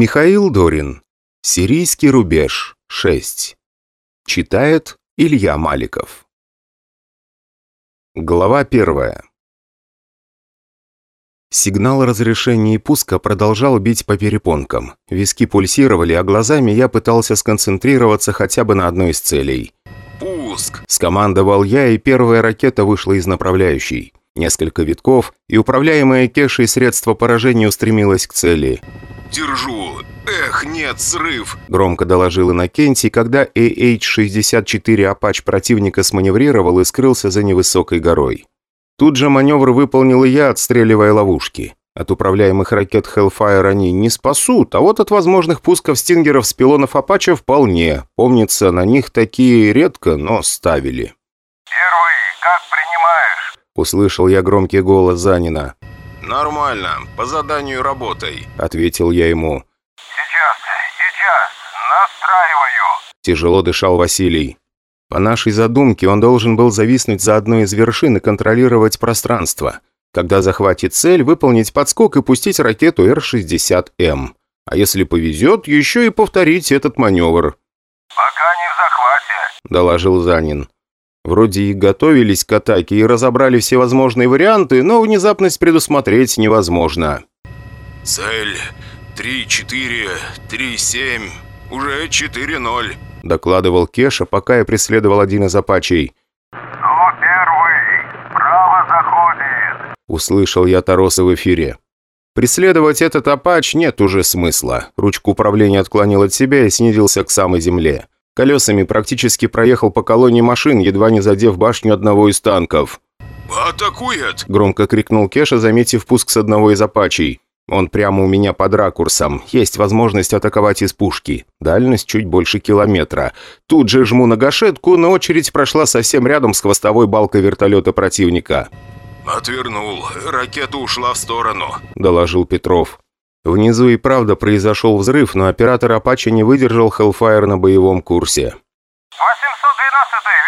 Михаил Дорин. Сирийский рубеж. 6. Читает Илья Маликов. Глава первая. Сигнал разрешения пуска продолжал бить по перепонкам. Виски пульсировали, а глазами я пытался сконцентрироваться хотя бы на одной из целей. «Пуск!» – скомандовал я, и первая ракета вышла из направляющей. Несколько витков, и управляемое кешей средство поражения устремилось к цели. «Держу! Эх, нет, срыв!» – громко доложил Иннокентий, когда AH-64 «Апач» противника сманеврировал и скрылся за невысокой горой. Тут же маневр выполнил и я, отстреливая ловушки. От управляемых ракет Hellfire они не спасут, а вот от возможных пусков стингеров с пилонов Апача вполне. Помнится, на них такие редко, но ставили. «Первый, как принимаешь?» Услышал я громкий голос Занина. «Нормально, по заданию работай», — ответил я ему. «Сейчас, сейчас, настраиваю!» Тяжело дышал Василий. По нашей задумке, он должен был зависнуть за одной из вершин и контролировать пространство. Когда захватит цель, выполнить подскок и пустить ракету Р-60М. А если повезет, еще и повторить этот маневр. «Пока не в захвате», – доложил Занин. Вроде и готовились к атаке и разобрали все возможные варианты, но внезапность предусмотреть невозможно. «Цель 3-4, 3-7, уже 4-0», – докладывал Кеша, пока я преследовал один из апачей. «Ну, первый, право заходит!» – услышал я Тароса в эфире. Преследовать этот апач нет уже смысла. Ручку управления отклонил от себя и снизился к самой земле. Колесами практически проехал по колонне машин, едва не задев башню одного из танков. «Атакует!» – громко крикнул Кеша, заметив пуск с одного из апачей. Он прямо у меня под ракурсом. Есть возможность атаковать из пушки. Дальность чуть больше километра. Тут же жму на гашетку, но очередь прошла совсем рядом с хвостовой балкой вертолета противника. «Отвернул. Ракета ушла в сторону», – доложил Петров. Внизу и правда произошел взрыв, но оператор «Апачи» не выдержал Hellfire на боевом курсе. 812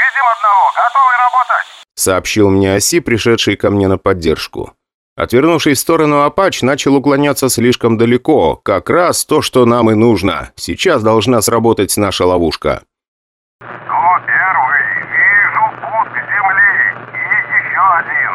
видим одного, готовы работать!» – сообщил мне Оси, пришедший ко мне на поддержку. Отвернувшись в сторону Апач, начал уклоняться слишком далеко. Как раз то, что нам и нужно. Сейчас должна сработать наша ловушка. «Ну, первый, вижу путь к земли. И еще один.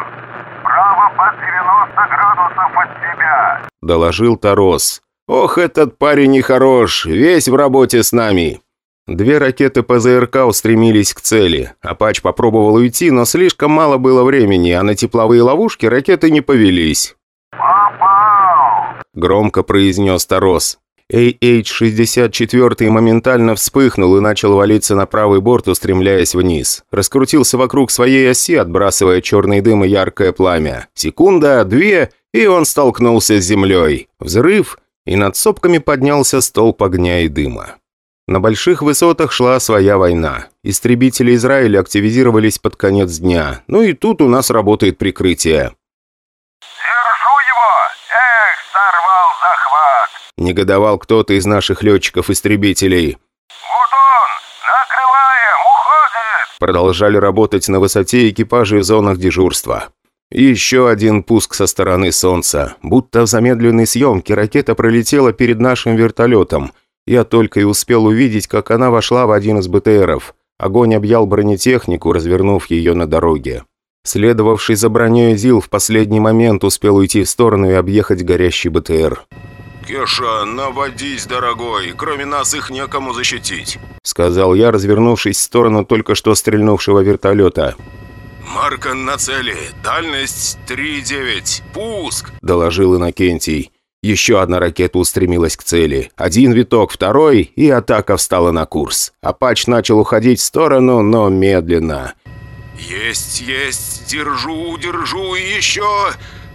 Право под 90 градусов от тебя», — доложил Тарос. «Ох, этот парень нехорош, весь в работе с нами». Две ракеты ПЗРК устремились к цели. Апач попробовал уйти, но слишком мало было времени, а на тепловые ловушки ракеты не повелись. «Попал!» – громко произнес Тарос. AH-64 моментально вспыхнул и начал валиться на правый борт, устремляясь вниз. Раскрутился вокруг своей оси, отбрасывая черный дым и яркое пламя. Секунда, две, и он столкнулся с землей. Взрыв, и над сопками поднялся столб огня и дыма. На больших высотах шла своя война. Истребители Израиля активизировались под конец дня. Ну и тут у нас работает прикрытие. «Держу его! Эх, сорвал захват!» Негодовал кто-то из наших летчиков-истребителей. «Вот он! Накрываем! Уходит!» Продолжали работать на высоте экипажи в зонах дежурства. Еще один пуск со стороны Солнца. Будто в замедленной съемке ракета пролетела перед нашим вертолетом – я только и успел увидеть, как она вошла в один из БТРов. Огонь объял бронетехнику, развернув ее на дороге. Следовавший за броней Зил в последний момент успел уйти в сторону и объехать горящий БТР. «Кеша, наводись, дорогой, кроме нас их некому защитить», сказал я, развернувшись в сторону только что стрельнувшего вертолета. «Марка на цели, дальность 3,9, пуск», доложил Иннокентий. Еще одна ракета устремилась к цели. Один виток, второй, и атака встала на курс. Апач начал уходить в сторону, но медленно. «Есть, есть, держу, держу, и еще...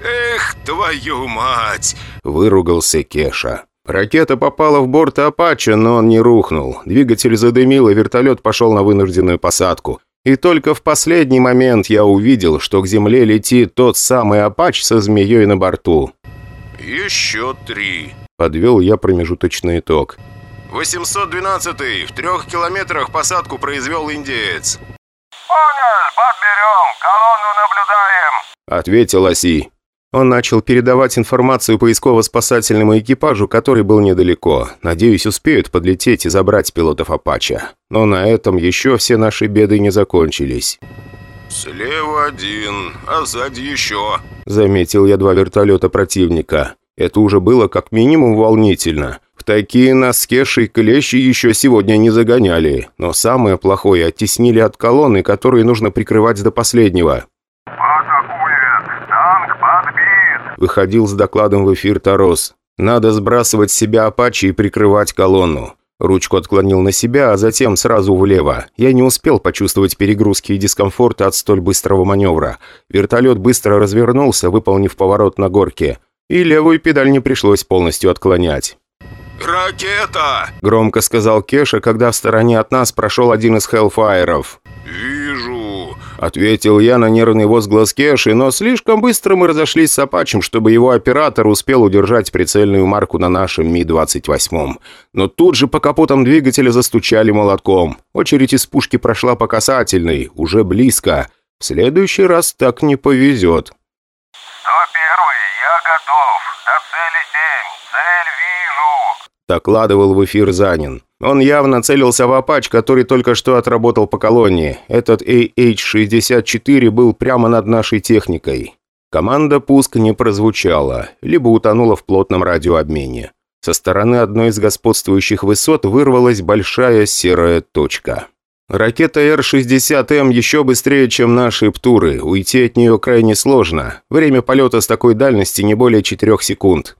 Эх, твою мать!» Выругался Кеша. Ракета попала в борт Апача, но он не рухнул. Двигатель задымил, и вертолет пошел на вынужденную посадку. И только в последний момент я увидел, что к земле летит тот самый Апач со змеей на борту. «Еще три», — подвел я промежуточный итог. «812-й, в трех километрах посадку произвел индеец». «Понял, подберем, колонну наблюдаем», — ответил Оси. Он начал передавать информацию поисково-спасательному экипажу, который был недалеко. Надеюсь, успеют подлететь и забрать пилотов «Апача». Но на этом еще все наши беды не закончились. «Слева один, а сзади еще», — заметил я два вертолета противника. Это уже было как минимум волнительно. В такие нас с Кешей клещи еще сегодня не загоняли. Но самое плохое, оттеснили от колонны, которые нужно прикрывать до последнего. Выходил с докладом в эфир Тарос. Надо сбрасывать с себя Апачи и прикрывать колонну. Ручку отклонил на себя, а затем сразу влево. Я не успел почувствовать перегрузки и дискомфорта от столь быстрого маневра. Вертолет быстро развернулся, выполнив поворот на горке. И левую педаль не пришлось полностью отклонять. «Ракета!» – громко сказал Кеша, когда в стороне от нас прошел один из хеллфайеров. «Вижу!» – ответил я на нервный возглас Кеши, но слишком быстро мы разошлись с Апачем, чтобы его оператор успел удержать прицельную марку на нашем Ми-28. Но тут же по капотам двигателя застучали молотком. Очередь из пушки прошла по касательной, уже близко. В следующий раз так не повезет. 101, я готов. До цели 7. Цель вижу. Докладывал в эфир Занин. Он явно целился в Апач, который только что отработал по колонии. Этот AH-64 был прямо над нашей техникой. Команда пуск не прозвучала, либо утонула в плотном радиообмене. Со стороны одной из господствующих высот вырвалась большая серая точка. Ракета Р-60М еще быстрее, чем наши Птуры. Уйти от нее крайне сложно. Время полета с такой дальности не более 4 секунд.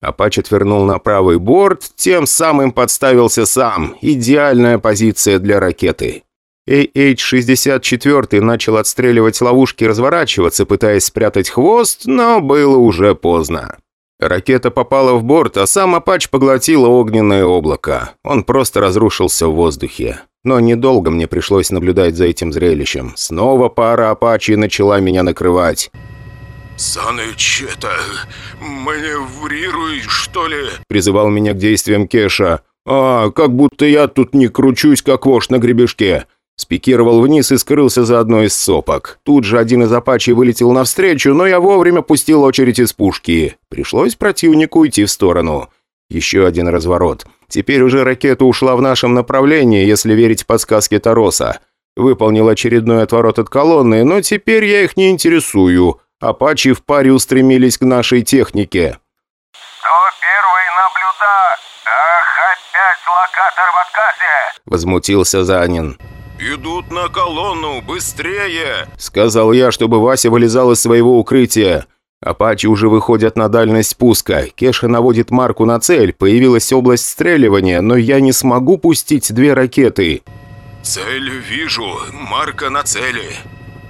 Апач отвернул на правый борт, тем самым подставился сам. Идеальная позиция для ракеты. AH-64 начал отстреливать ловушки и разворачиваться, пытаясь спрятать хвост, но было уже поздно. Ракета попала в борт, а сам Апач поглотило огненное облако. Он просто разрушился в воздухе. Но недолго мне пришлось наблюдать за этим зрелищем. Снова пара Апачи начала меня накрывать. «Саныч, это... маневрируй, что ли?» Призывал меня к действиям Кеша. «А, как будто я тут не кручусь, как вошь на гребешке». Спикировал вниз и скрылся за одной из сопок. Тут же один из апачей вылетел навстречу, но я вовремя пустил очередь из пушки. Пришлось противнику уйти в сторону. Еще один разворот. Теперь уже ракета ушла в нашем направлении, если верить подсказке Тароса. Выполнил очередной отворот от колонны, но теперь я их не интересую. Апачи в паре устремились к нашей технике. 101 наблюда. Ах, опять локатор в отказе. Возмутился Занин. «Идут на колонну, быстрее!» Сказал я, чтобы Вася вылезал из своего укрытия. Апачи уже выходят на дальность спуска. Кеша наводит марку на цель. Появилась область стреливания, но я не смогу пустить две ракеты. «Цель вижу, марка на цели.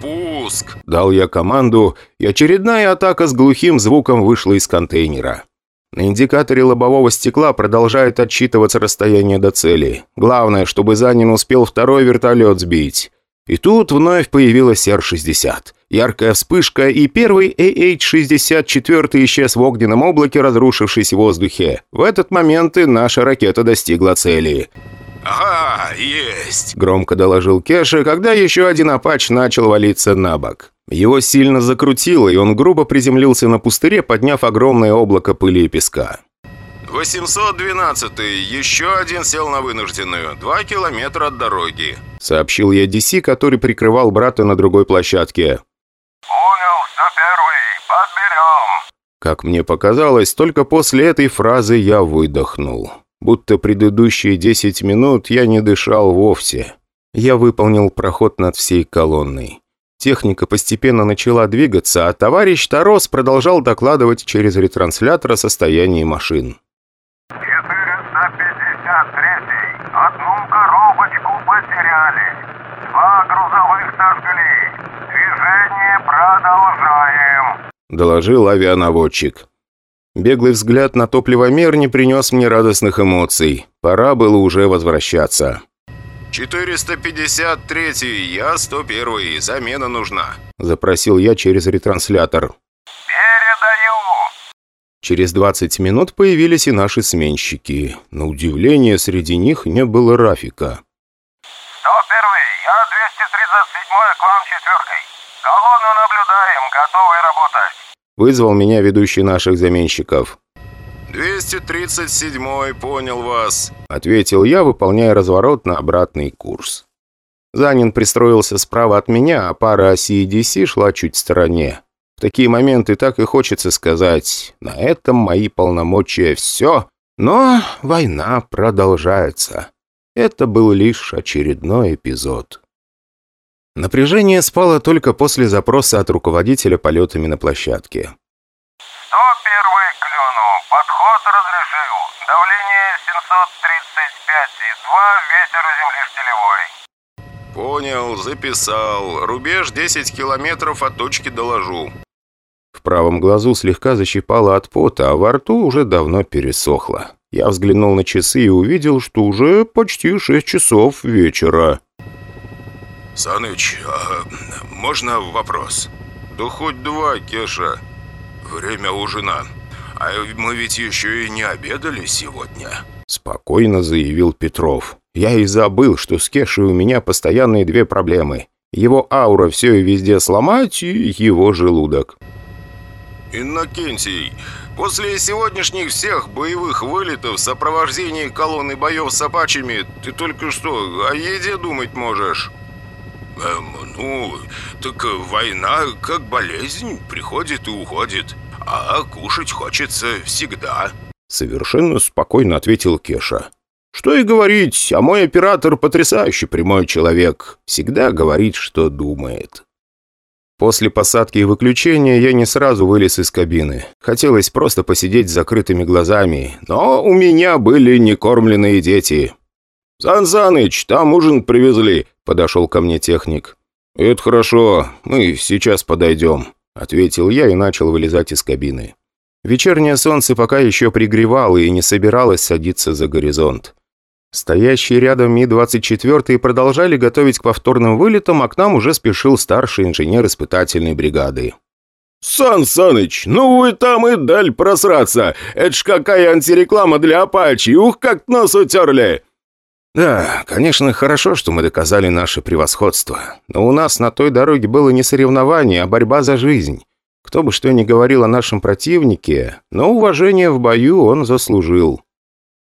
Пуск!» Дал я команду, и очередная атака с глухим звуком вышла из контейнера. На индикаторе лобового стекла продолжает отчитываться расстояние до цели. Главное, чтобы Занин успел второй вертолет сбить. И тут вновь появилась Р-60. Яркая вспышка, и первый AH-64 исчез в огненном облаке, разрушившись в воздухе. В этот момент и наша ракета достигла цели. «Ага, есть!» – громко доложил Кеша, когда еще один Апач начал валиться на бок. Его сильно закрутило, и он грубо приземлился на пустыре, подняв огромное облако пыли и песка. 812-й, еще один сел на вынужденную. Два километра от дороги. Сообщил я DC, который прикрывал брата на другой площадке. Понял, 101 подберем. Как мне показалось, только после этой фразы я выдохнул. Будто предыдущие 10 минут я не дышал вовсе. Я выполнил проход над всей колонной. Техника постепенно начала двигаться, а товарищ Тарос продолжал докладывать через ретранслятор о состоянии машин. 453 одну коробочку потеряли. Два грузовых сожгли. Движение продолжаем. Доложил авианаводчик. Беглый взгляд на топливомер не принес мне радостных эмоций. Пора было уже возвращаться. 453-й, я 101-й, замена нужна. Запросил я через ретранслятор. Передаю. Через 20 минут появились и наши сменщики. На удивление, среди них не было Рафика. 101 я 237 к вам четверкой. Колонну наблюдаем, готовы работать. Вызвал меня ведущий наших заменщиков. «237-й, понял вас», — ответил я, выполняя разворот на обратный курс. Занин пристроился справа от меня, а пара оси DC шла чуть в стороне. В такие моменты так и хочется сказать, на этом мои полномочия все, но война продолжается. Это был лишь очередной эпизод. Напряжение спало только после запроса от руководителя полетами на площадке. 101 клюну. Подход разрешил. Давление 735,2, ветер у земли штилевой. «Понял, записал. Рубеж 10 километров от точки доложу». В правом глазу слегка защипало от пота, а во рту уже давно пересохло. Я взглянул на часы и увидел, что уже почти 6 часов вечера. «Саныч, а можно вопрос?» «Да хоть два, Кеша. Время ужина. А мы ведь еще и не обедали сегодня». Спокойно заявил Петров. Я и забыл, что с Кешей у меня постоянные две проблемы. Его аура все и везде сломать, и его желудок. «Иннокентий, после сегодняшних всех боевых вылетов в сопровождении колонны боев с апачами, ты только что о еде думать можешь?» Эм, ну, так война, как болезнь, приходит и уходит. А кушать хочется всегда. Совершенно спокойно ответил Кеша. Что и говорить, а мой оператор потрясающий прямой человек. Всегда говорит, что думает. После посадки и выключения я не сразу вылез из кабины. Хотелось просто посидеть с закрытыми глазами, но у меня были некормленные дети. «Сан Саныч, там ужин привезли», — подошел ко мне техник. «Это хорошо, мы сейчас подойдем», — ответил я и начал вылезать из кабины. Вечернее солнце пока еще пригревало и не собиралось садиться за горизонт. Стоящие рядом Ми-24 продолжали готовить к повторным вылетам, а к нам уже спешил старший инженер испытательной бригады. «Сан Саныч, ну вы там и даль просраться! Это ж какая антиреклама для Апачи! Ух, как нос утерли!» Да, конечно, хорошо, что мы доказали наше превосходство. Но у нас на той дороге было не соревнование, а борьба за жизнь. Кто бы что ни говорил о нашем противнике, но уважение в бою он заслужил.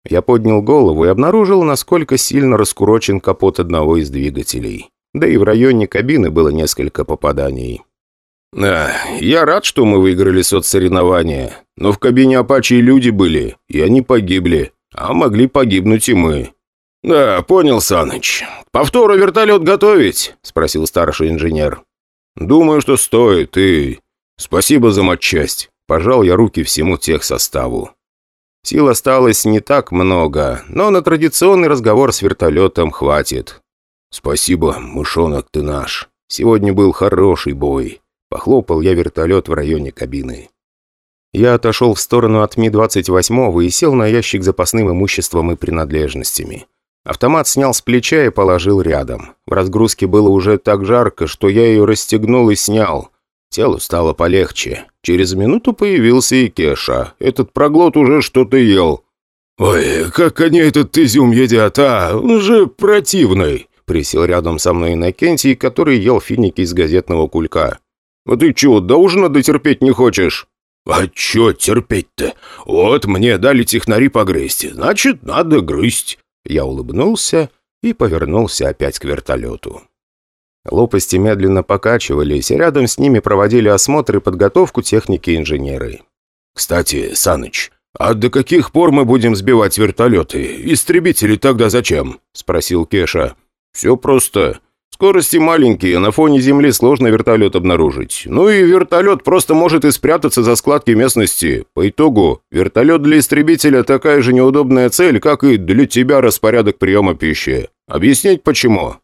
Я поднял голову и обнаружил, насколько сильно раскурочен капот одного из двигателей. Да и в районе кабины было несколько попаданий. «Да, я рад, что мы выиграли соцсоревнования, но в кабине Апачи люди были, и они погибли, а могли погибнуть и мы. «Да, понял, Саныч. Повтору вертолет готовить?» – спросил старший инженер. «Думаю, что стоит, и... Спасибо за матчасть». Пожал я руки всему техсоставу. Сил осталось не так много, но на традиционный разговор с вертолетом хватит. «Спасибо, мышонок ты наш. Сегодня был хороший бой». Похлопал я вертолет в районе кабины. Я отошел в сторону от Ми-28 и сел на ящик запасным имуществом и принадлежностями. Автомат снял с плеча и положил рядом. В разгрузке было уже так жарко, что я ее расстегнул и снял. Телу стало полегче. Через минуту появился и Кеша. Этот проглот уже что-то ел. «Ой, как они этот изюм едят, а? Он же противный!» Присел рядом со мной Иннокентий, который ел финики из газетного кулька. «А ты чего, до ужина дотерпеть не хочешь?» «А чё терпеть-то? Вот мне дали технари погрызть, значит, надо грызть. Я улыбнулся и повернулся опять к вертолету. Лопасти медленно покачивались, и рядом с ними проводили осмотр и подготовку техники-инженеры. «Кстати, Саныч, а до каких пор мы будем сбивать вертолеты? Истребители тогда зачем?» – спросил Кеша. «Все просто. Скорости маленькие, на фоне земли сложно вертолет обнаружить. Ну и вертолет просто может и спрятаться за складки местности. По итогу, вертолет для истребителя такая же неудобная цель, как и для тебя распорядок приема пищи. Объяснить почему?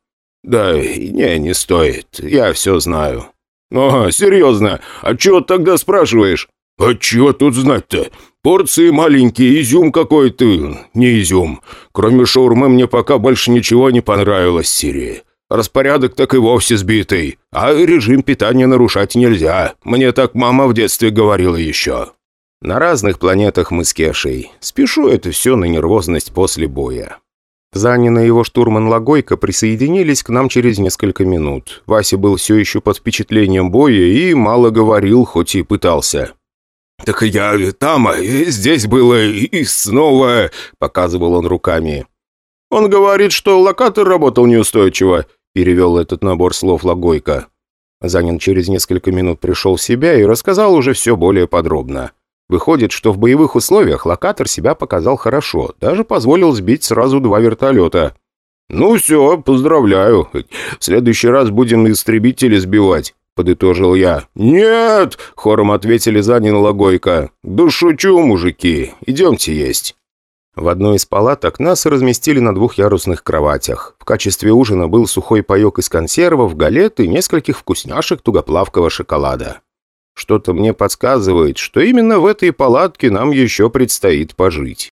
Да, не, не стоит. Я все знаю. Ага, серьезно? А чего тогда спрашиваешь? А чего тут знать-то? Порции маленькие, изюм какой-то. Не изюм. Кроме шаурмы мне пока больше ничего не понравилось, Сирии. Распорядок так и вовсе сбитый, а режим питания нарушать нельзя. Мне так мама в детстве говорила еще». На разных планетах мы с Кешей. Спешу это все на нервозность после боя. Занин и его штурман Лагойко присоединились к нам через несколько минут. Вася был все еще под впечатлением боя и мало говорил, хоть и пытался. «Так я там, и здесь было, и снова...» — показывал он руками. «Он говорит, что локатор работал неустойчиво», — перевел этот набор слов Логойко. Занин через несколько минут пришел в себя и рассказал уже все более подробно. Выходит, что в боевых условиях локатор себя показал хорошо, даже позволил сбить сразу два вертолета. «Ну все, поздравляю. В следующий раз будем истребители сбивать», — подытожил я. «Нет!» — хором ответили Занин Логойко. «Да шучу, мужики. Идемте есть». В одной из палаток нас разместили на двухъярусных кроватях. В качестве ужина был сухой паек из консервов, галет и нескольких вкусняшек тугоплавкого шоколада. Что-то мне подсказывает, что именно в этой палатке нам еще предстоит пожить.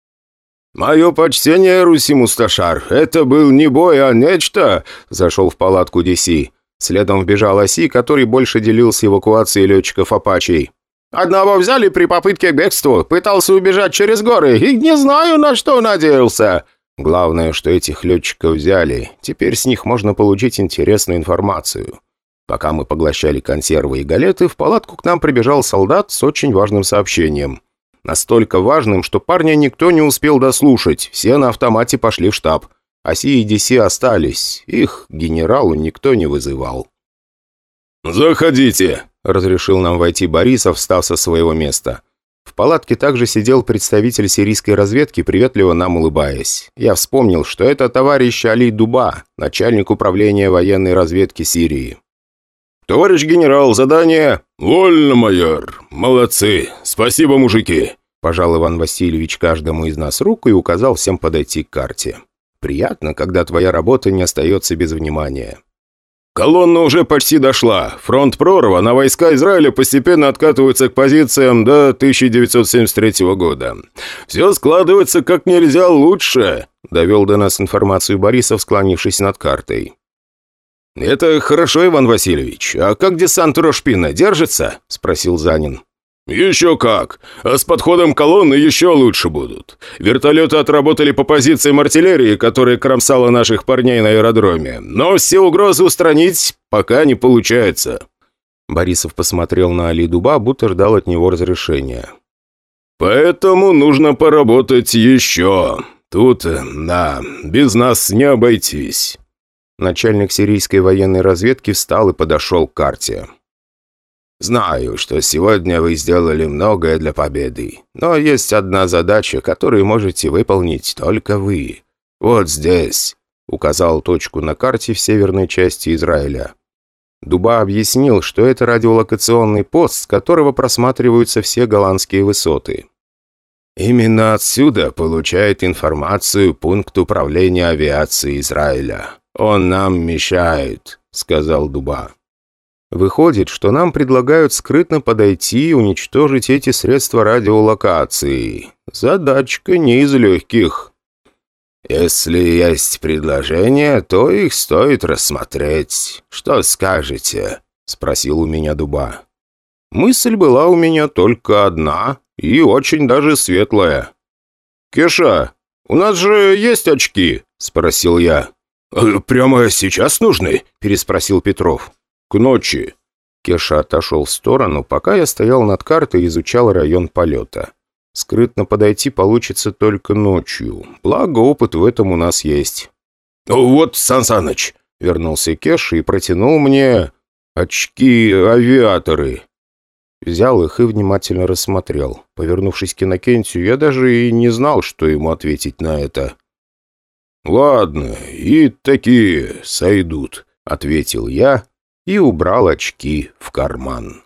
«Мое почтение, Руси Мусташар, это был не бой, а нечто!» Зашел в палатку Диси. Следом вбежал Оси, который больше делился эвакуацией летчиков Апачей. Одного взяли при попытке к бегству, пытался убежать через горы и не знаю, на что надеялся. Главное, что этих летчиков взяли. Теперь с них можно получить интересную информацию. Пока мы поглощали консервы и галеты, в палатку к нам прибежал солдат с очень важным сообщением. Настолько важным, что парня никто не успел дослушать, все на автомате пошли в штаб. Оси и Диси остались, их генералу никто не вызывал. «Заходите!» Разрешил нам войти Борисов, встав со своего места. В палатке также сидел представитель сирийской разведки, приветливо нам улыбаясь. Я вспомнил, что это товарищ Али Дуба, начальник управления военной разведки Сирии. «Товарищ генерал, задание...» «Вольно, майор. Молодцы. Спасибо, мужики!» Пожал Иван Васильевич каждому из нас руку и указал всем подойти к карте. «Приятно, когда твоя работа не остается без внимания». «Колонна уже почти дошла. Фронт прорва, на войска Израиля постепенно откатываются к позициям до 1973 года. Все складывается как нельзя лучше», — довел до нас информацию Борисов, склонившись над картой. «Это хорошо, Иван Васильевич. А как десант Рошпина держится?» — спросил Занин. «Еще как! А с подходом колонны еще лучше будут. Вертолеты отработали по позициям артиллерии, которая кромсала наших парней на аэродроме. Но все угрозы устранить пока не получается». Борисов посмотрел на Али Дуба, будто ждал от него разрешения. «Поэтому нужно поработать еще. Тут, да, без нас не обойтись». Начальник сирийской военной разведки встал и подошел к карте. Знаю, что сегодня вы сделали многое для победы, но есть одна задача, которую можете выполнить только вы. Вот здесь», — указал точку на карте в северной части Израиля. Дуба объяснил, что это радиолокационный пост, с которого просматриваются все голландские высоты. «Именно отсюда получает информацию пункт управления авиации Израиля. Он нам мешает», — сказал Дуба. Выходит, что нам предлагают скрытно подойти и уничтожить эти средства радиолокации. Задачка не из легких. Если есть предложение, то их стоит рассмотреть. Что скажете? Спросил у меня Дуба. Мысль была у меня только одна и очень даже светлая. «Кеша, у нас же есть очки?» – спросил я. «Э, «Прямо сейчас нужны?» – переспросил Петров. «К ночи!» Кеша отошел в сторону, пока я стоял над картой и изучал район полета. Скрытно подойти получится только ночью. Благо, опыт в этом у нас есть. «Вот, Сан Саныч!» — вернулся Кеша и протянул мне очки-авиаторы. Взял их и внимательно рассмотрел. Повернувшись к Иннокентию, я даже и не знал, что ему ответить на это. «Ладно, и такие сойдут», — ответил я и убрал очки в карман.